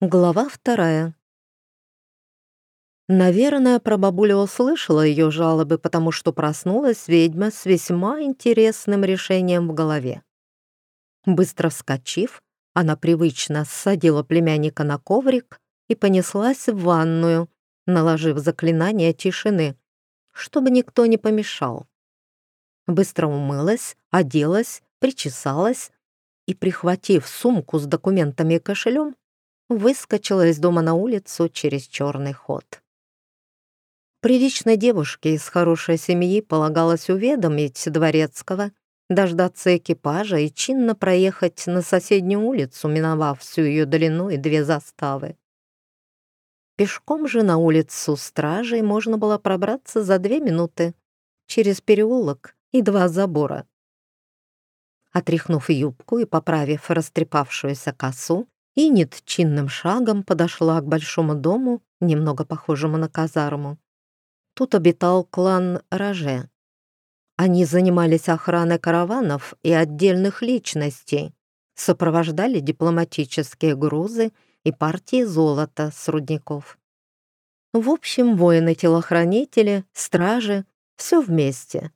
Глава вторая. Наверное, прабабуля услышала ее жалобы, потому что проснулась ведьма с весьма интересным решением в голове. Быстро вскочив, она привычно ссадила племянника на коврик и понеслась в ванную, наложив заклинание тишины, чтобы никто не помешал. Быстро умылась, оделась, причесалась и, прихватив сумку с документами и кошелем, выскочила из дома на улицу через черный ход. Приличной девушке из хорошей семьи полагалось уведомить Дворецкого, дождаться экипажа и чинно проехать на соседнюю улицу, миновав всю ее длину и две заставы. Пешком же на улицу стражей можно было пробраться за две минуты через переулок и два забора. Отряхнув юбку и поправив растрепавшуюся косу, Инит чинным шагом подошла к большому дому, немного похожему на казарму. Тут обитал клан Роже. Они занимались охраной караванов и отдельных личностей, сопровождали дипломатические грузы и партии золота с рудников. В общем, воины-телохранители, стражи — все вместе.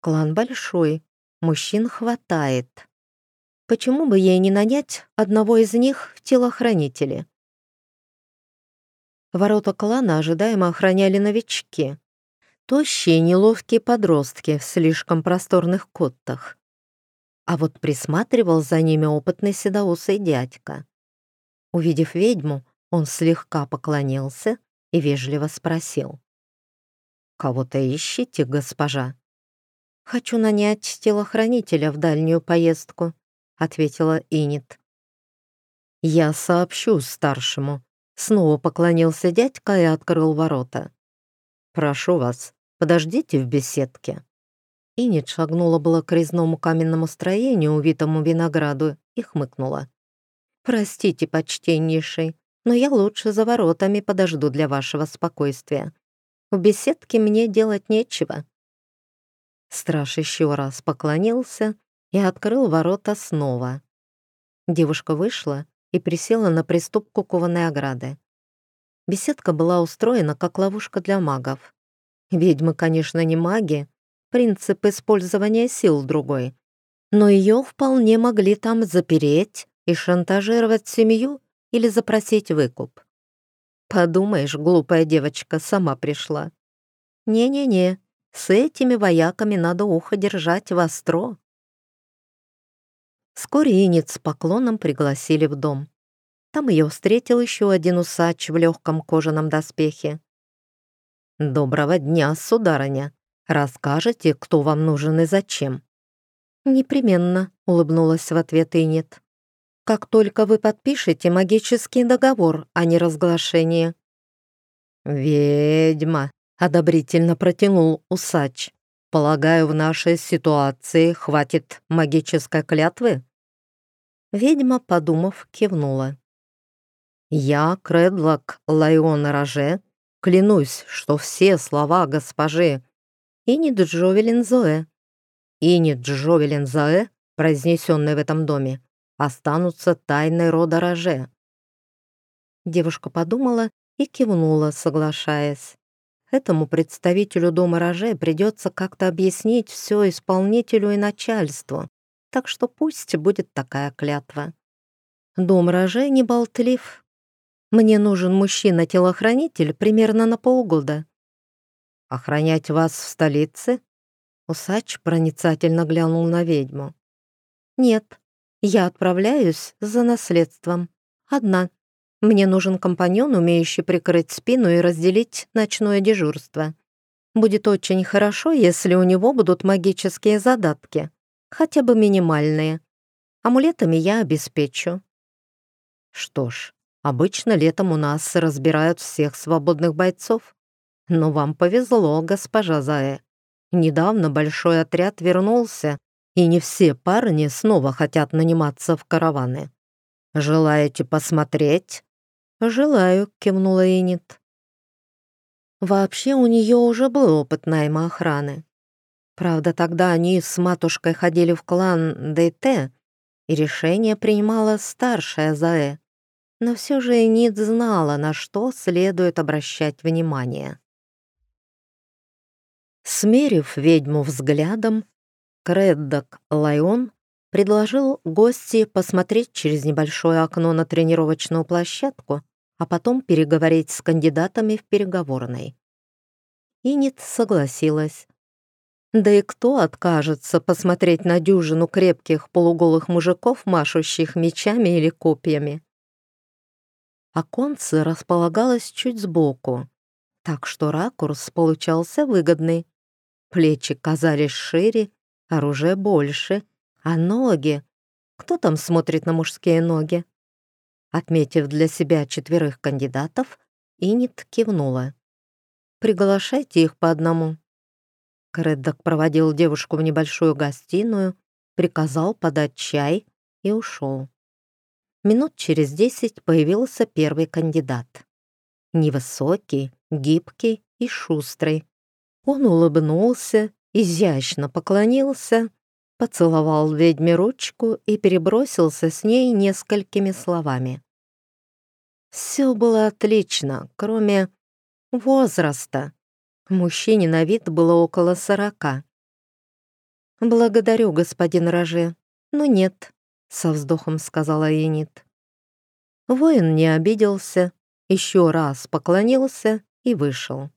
Клан большой, мужчин хватает. Почему бы ей не нанять одного из них в телохранители? Ворота клана ожидаемо охраняли новички. Тощие, неловкие подростки в слишком просторных коттах. А вот присматривал за ними опытный седоусый дядька. Увидев ведьму, он слегка поклонился и вежливо спросил. «Кого-то ищите, госпожа?» «Хочу нанять телохранителя в дальнюю поездку», ответила Инит. «Я сообщу старшему», — снова поклонился дядька и открыл ворота. «Прошу вас, подождите в беседке». Инит шагнула было к резному каменному строению, увитому винограду, и хмыкнула. «Простите, почтеннейший, но я лучше за воротами подожду для вашего спокойствия. В беседке мне делать нечего». Страж еще раз поклонился и открыл ворота снова. Девушка вышла и присела на приступку кованой ограды. Беседка была устроена как ловушка для магов. Ведьмы, конечно, не маги, принцип использования сил другой, но ее вполне могли там запереть и шантажировать семью или запросить выкуп. Подумаешь, глупая девочка сама пришла. Не-не-не, с этими вояками надо ухо держать востро. Вскоре Инет с поклоном пригласили в дом. Там ее встретил еще один усач в легком кожаном доспехе. «Доброго дня, сударыня. Расскажете, кто вам нужен и зачем?» «Непременно», — улыбнулась в ответ Инет. «Как только вы подпишете магический договор, а не разглашение». «Ведьма», — одобрительно протянул усач. «Полагаю, в нашей ситуации хватит магической клятвы?» Ведьма, подумав, кивнула. «Я, Кредлок Лайон Роже, клянусь, что все слова госпожи Инит Джовелин Зоэ, Инит Джовелин Зоэ, произнесенные в этом доме, останутся тайной рода Роже». Девушка подумала и кивнула, соглашаясь. Этому представителю дома Роже придется как-то объяснить все исполнителю и начальству так что пусть будет такая клятва. Дом рожей не болтлив. Мне нужен мужчина-телохранитель примерно на полгода. Охранять вас в столице? Усач проницательно глянул на ведьму. Нет, я отправляюсь за наследством. Одна. Мне нужен компаньон, умеющий прикрыть спину и разделить ночное дежурство. Будет очень хорошо, если у него будут магические задатки хотя бы минимальные. Амулетами я обеспечу. Что ж, обычно летом у нас разбирают всех свободных бойцов. Но вам повезло, госпожа Зая. Недавно большой отряд вернулся, и не все парни снова хотят наниматься в караваны. Желаете посмотреть? «Желаю», — кивнула Инит. Вообще у нее уже был опыт найма охраны. Правда, тогда они с матушкой ходили в клан ДТ, и решение принимала старшая Заэ. но все же Энит знала, на что следует обращать внимание. Смерив ведьму взглядом, Креддок Лайон предложил гости посмотреть через небольшое окно на тренировочную площадку, а потом переговорить с кандидатами в переговорной. Инит согласилась. Да и кто откажется посмотреть на дюжину крепких полуголых мужиков, машущих мечами или копьями? Оконце располагалось чуть сбоку, так что ракурс получался выгодный. Плечи казались шире, оружие больше, а ноги... Кто там смотрит на мужские ноги? Отметив для себя четверых кандидатов, Инит кивнула. «Приглашайте их по одному». Креддок проводил девушку в небольшую гостиную, приказал подать чай и ушел. Минут через десять появился первый кандидат. Невысокий, гибкий и шустрый. Он улыбнулся, изящно поклонился, поцеловал ведьме ручку и перебросился с ней несколькими словами. Все было отлично, кроме возраста. Мужчине на вид было около сорока. «Благодарю, господин Роже, но нет», — со вздохом сказала Енит. Воин не обиделся, еще раз поклонился и вышел.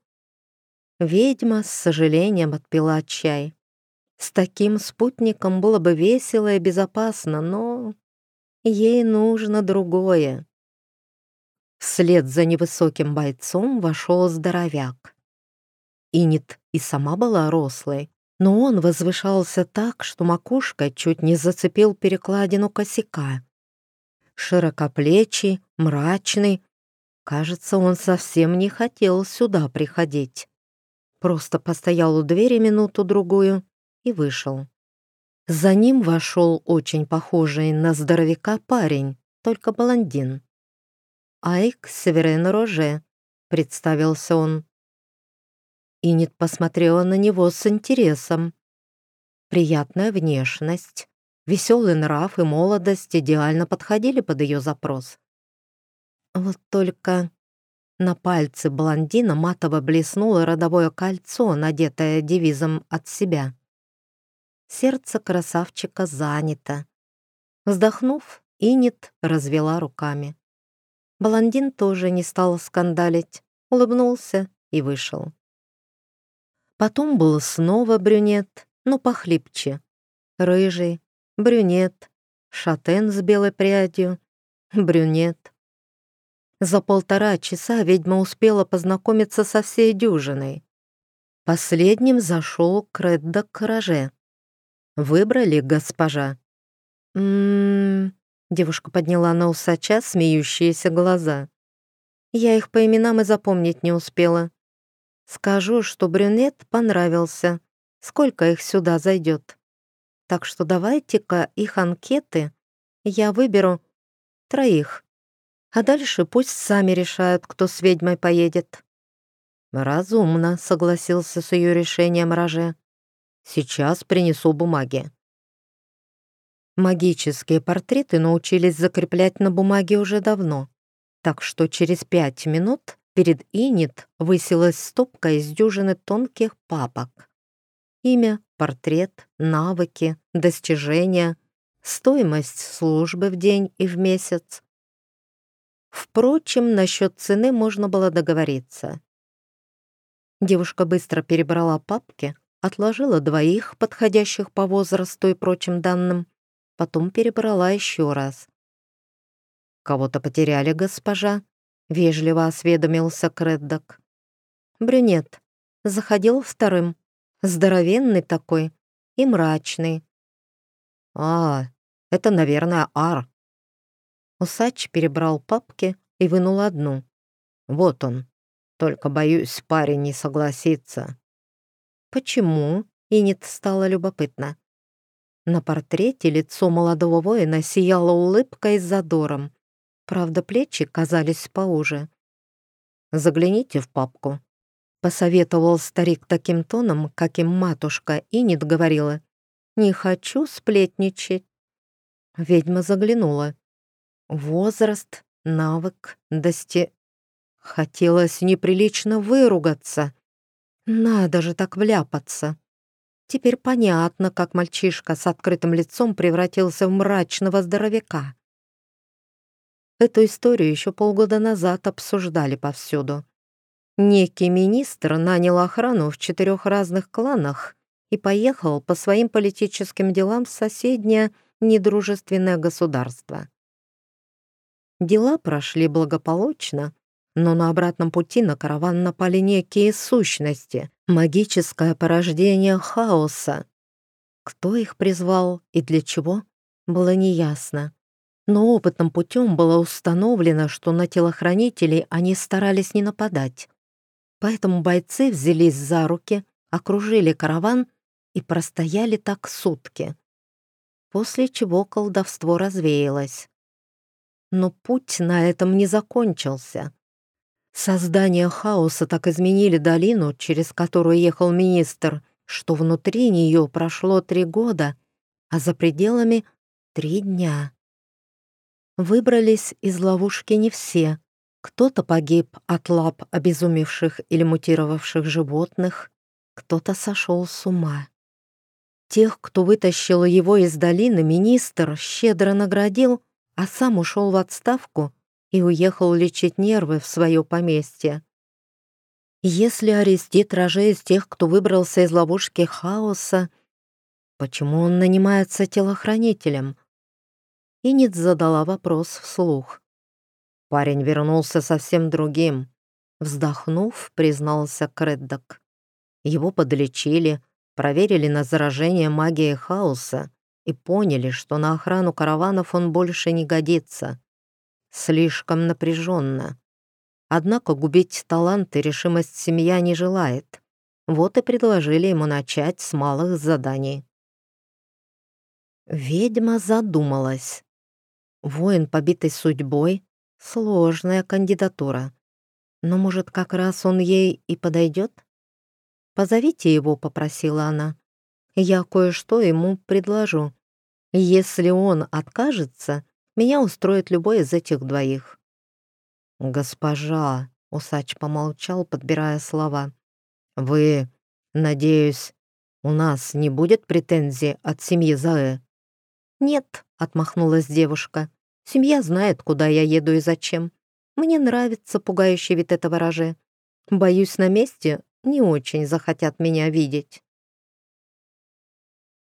Ведьма с сожалением отпила чай. С таким спутником было бы весело и безопасно, но ей нужно другое. Вслед за невысоким бойцом вошел здоровяк. Инит и сама была рослой, но он возвышался так, что макушка чуть не зацепил перекладину косяка. Широкоплечий, мрачный. Кажется, он совсем не хотел сюда приходить. Просто постоял у двери минуту-другую и вышел. За ним вошел очень похожий на здоровяка парень, только блондин. «Айк Северен Роже», — представился он. Инет посмотрела на него с интересом. Приятная внешность, веселый нрав и молодость идеально подходили под ее запрос. Вот только на пальце блондина матово блеснуло родовое кольцо, надетое девизом от себя. Сердце красавчика занято. Вздохнув, Инет развела руками. Блондин тоже не стал скандалить, улыбнулся и вышел. Потом был снова брюнет, но похлипче. Рыжий, брюнет, шатен с белой прядью, брюнет. За полтора часа ведьма успела познакомиться со всей дюжиной. Последним зашел Кредда Караже. «Выбрали, госпожа?» «М-м-м...» Девушка подняла на усача смеющиеся глаза. «Я их по именам и запомнить не успела. Скажу, что брюнет понравился. Сколько их сюда зайдет? Так что давайте-ка их анкеты. Я выберу троих. А дальше пусть сами решают, кто с ведьмой поедет». «Разумно», — согласился с ее решением Роже. «Сейчас принесу бумаги». Магические портреты научились закреплять на бумаге уже давно, так что через пять минут Перед Инит высилась стопка из дюжины тонких папок. Имя, портрет, навыки, достижения, стоимость службы в день и в месяц. Впрочем, насчет цены можно было договориться. Девушка быстро перебрала папки, отложила двоих, подходящих по возрасту и прочим данным, потом перебрала еще раз. «Кого-то потеряли, госпожа?» Вежливо осведомился Креддок. Брюнет. Заходил вторым. Здоровенный такой и мрачный. «А, это, наверное, Ар». Усач перебрал папки и вынул одну. «Вот он. Только, боюсь, парень не согласится». «Почему?» — Инит стало любопытно. На портрете лицо молодого воина сияло улыбкой с задором. Правда, плечи казались поуже. «Загляните в папку», — посоветовал старик таким тоном, каким матушка Инит говорила. «Не хочу сплетничать». Ведьма заглянула. Возраст, навык дости... Хотелось неприлично выругаться. Надо же так вляпаться. Теперь понятно, как мальчишка с открытым лицом превратился в мрачного здоровяка. Эту историю еще полгода назад обсуждали повсюду. Некий министр нанял охрану в четырех разных кланах и поехал по своим политическим делам в соседнее недружественное государство. Дела прошли благополучно, но на обратном пути на караван напали некие сущности, магическое порождение хаоса. Кто их призвал и для чего, было неясно. Но опытным путем было установлено, что на телохранителей они старались не нападать. Поэтому бойцы взялись за руки, окружили караван и простояли так сутки. После чего колдовство развеялось. Но путь на этом не закончился. Создание хаоса так изменили долину, через которую ехал министр, что внутри нее прошло три года, а за пределами — три дня. Выбрались из ловушки не все. Кто-то погиб от лап обезумевших или мутировавших животных, кто-то сошел с ума. Тех, кто вытащил его из долины, министр щедро наградил, а сам ушел в отставку и уехал лечить нервы в свое поместье. Если Арестит Роже из тех, кто выбрался из ловушки хаоса, почему он нанимается телохранителем? Инит задала вопрос вслух. Парень вернулся совсем другим. Вздохнув, признался Креддок. Его подлечили, проверили на заражение магией хаоса и поняли, что на охрану караванов он больше не годится. Слишком напряженно. Однако губить талант и решимость семья не желает. Вот и предложили ему начать с малых заданий. Ведьма задумалась. Воин, побитый судьбой, сложная кандидатура. Но, может, как раз он ей и подойдет? «Позовите его», — попросила она. «Я кое-что ему предложу. Если он откажется, меня устроит любой из этих двоих». «Госпожа», — усач помолчал, подбирая слова, «вы, надеюсь, у нас не будет претензий от семьи Заэ?» «Нет», — отмахнулась девушка, «семья знает, куда я еду и зачем. Мне нравится пугающий вид этого роже. Боюсь, на месте не очень захотят меня видеть».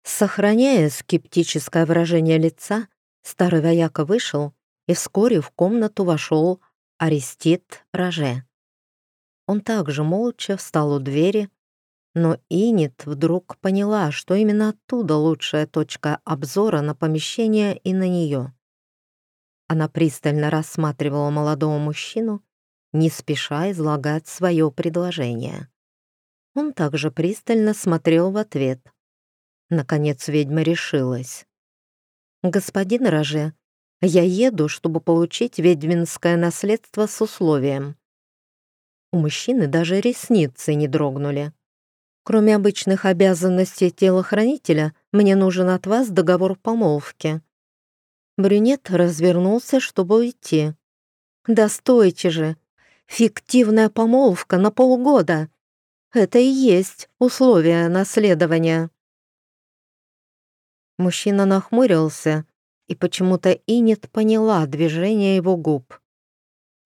Сохраняя скептическое выражение лица, Старый вояка вышел, и вскоре в комнату вошел Арестит Роже. Он также молча встал у двери, но Инит вдруг поняла, что именно оттуда лучшая точка обзора на помещение и на нее. Она пристально рассматривала молодого мужчину, не спеша излагать свое предложение. Он также пристально смотрел в ответ. Наконец ведьма решилась. «Господин Роже, я еду, чтобы получить ведьминское наследство с условием». У мужчины даже ресницы не дрогнули. «Кроме обычных обязанностей телохранителя, мне нужен от вас договор помолвки». Брюнет развернулся, чтобы уйти. «Да стойте же! Фиктивная помолвка на полгода! Это и есть условие наследования!» Мужчина нахмурился, и почему-то Инет поняла движение его губ.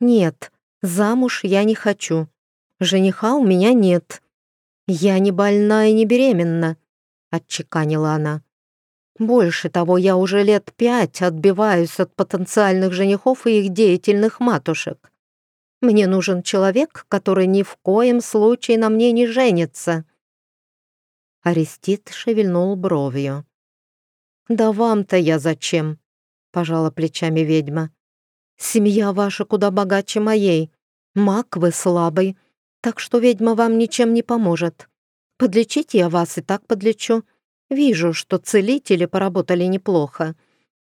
«Нет, замуж я не хочу. Жениха у меня нет. Я не больна и не беременна», — отчеканила она. «Больше того, я уже лет пять отбиваюсь от потенциальных женихов и их деятельных матушек. Мне нужен человек, который ни в коем случае на мне не женится». Арестит шевельнул бровью. «Да вам-то я зачем?» — пожала плечами ведьма. «Семья ваша куда богаче моей. Маг вы слабый, так что ведьма вам ничем не поможет. Подлечить я вас и так подлечу. Вижу, что целители поработали неплохо,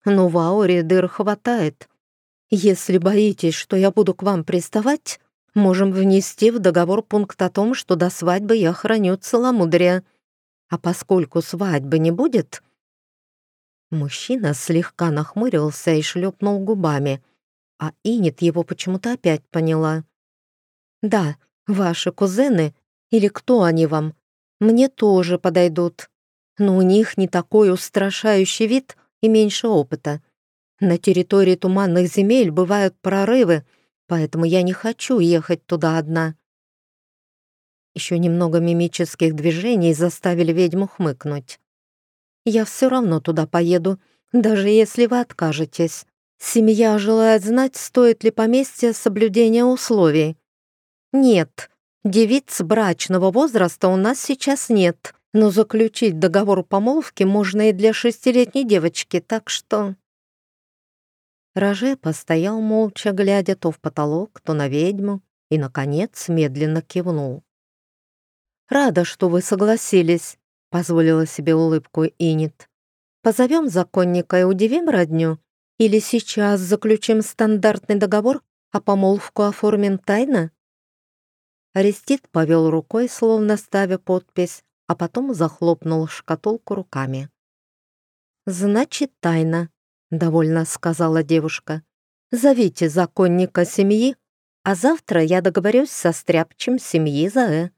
но в ауре дыр хватает. Если боитесь, что я буду к вам приставать, можем внести в договор пункт о том, что до свадьбы я храню целомудрие. А поскольку свадьбы не будет, Мужчина слегка нахмурился и шлепнул губами, а Инет его почему-то опять поняла. «Да, ваши кузены, или кто они вам, мне тоже подойдут, но у них не такой устрашающий вид и меньше опыта. На территории туманных земель бывают прорывы, поэтому я не хочу ехать туда одна». Еще немного мимических движений заставили ведьму хмыкнуть. «Я все равно туда поеду, даже если вы откажетесь. Семья желает знать, стоит ли поместье соблюдения условий. Нет, девиц брачного возраста у нас сейчас нет, но заключить договор помолвки можно и для шестилетней девочки, так что...» Роже постоял молча, глядя то в потолок, то на ведьму, и, наконец, медленно кивнул. «Рада, что вы согласились», — позволила себе улыбку Инит. «Позовем законника и удивим родню? Или сейчас заключим стандартный договор, а помолвку оформим тайно?» Арестит повел рукой, словно ставя подпись, а потом захлопнул шкатулку руками. «Значит, тайна», — довольно сказала девушка. «Зовите законника семьи, а завтра я договорюсь со стряпчем семьи Заэ».